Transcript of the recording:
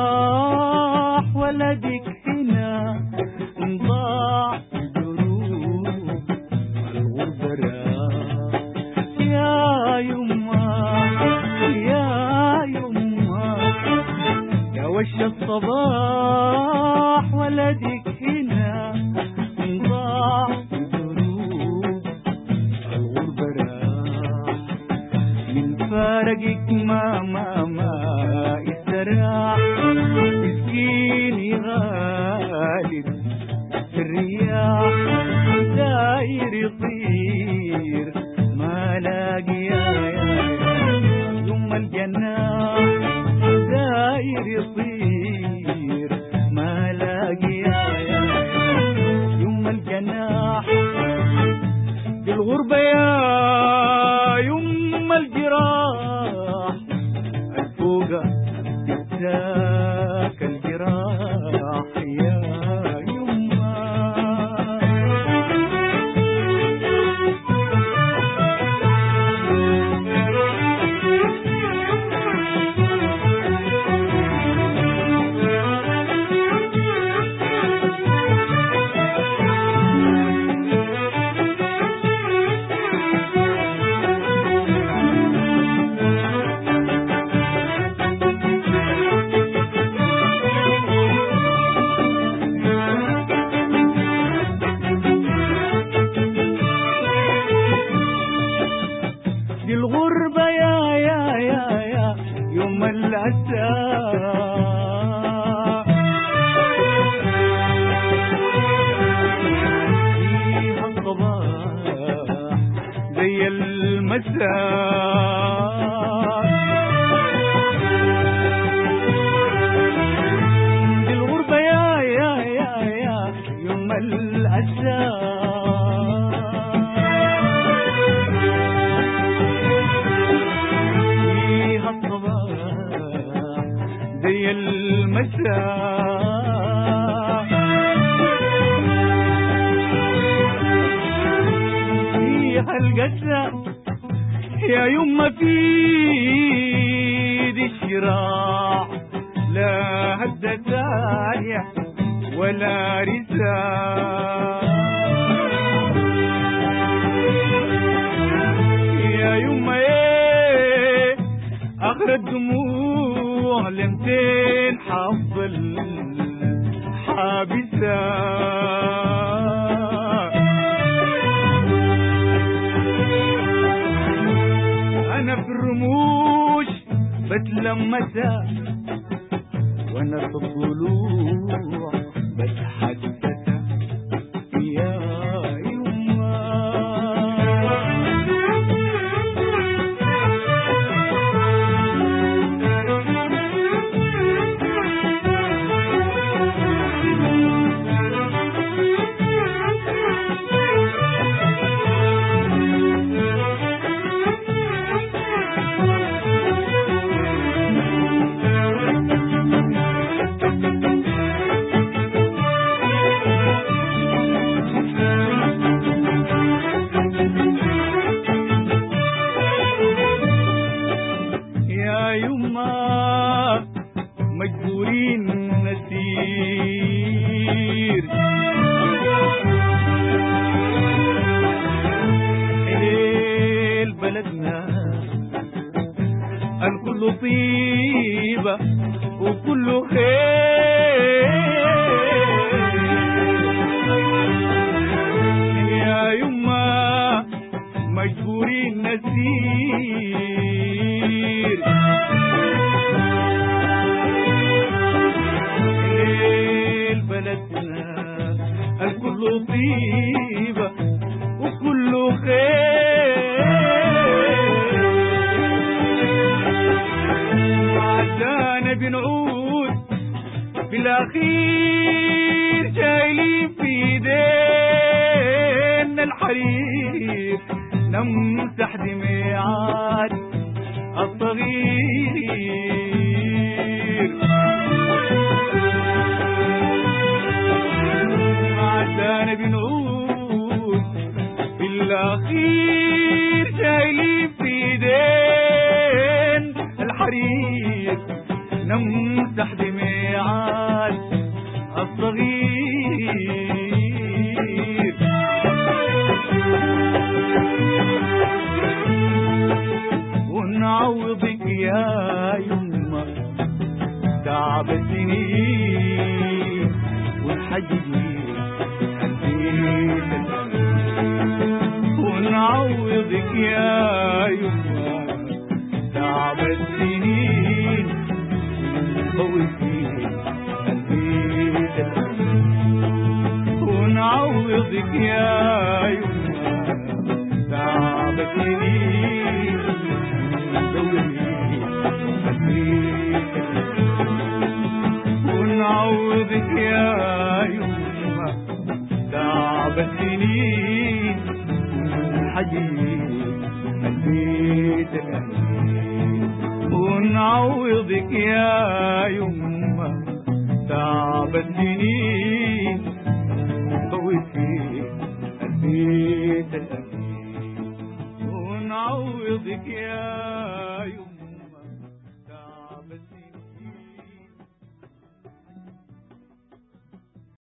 الصباح ولدك هنا انضاع دروب الغربة. يا يما يا يما يا وش الصباح ولدك هنا انضاع دروب الغربة. من فارقك ما فيها القسى يا يما في دي الشراع لا هد سايح ولا رسال يا يما إيه اخر الدموع. لمتين حفظ حابسة. أنا في الرموش بتلمسها وأنا في الضلوع طيبة وكل خير. عشان بنعود بالأخير شايلين في إيدينا الحرير. نمسح دمعات الصغير. ونعوضك يا يما تعب السنين فيه البيت ونعوضك يا يما تعب السنين البيت ونعوضك يا يما تعب السنين البيت الأمين ونعوضك يا يما تعب السنين البيت الأمين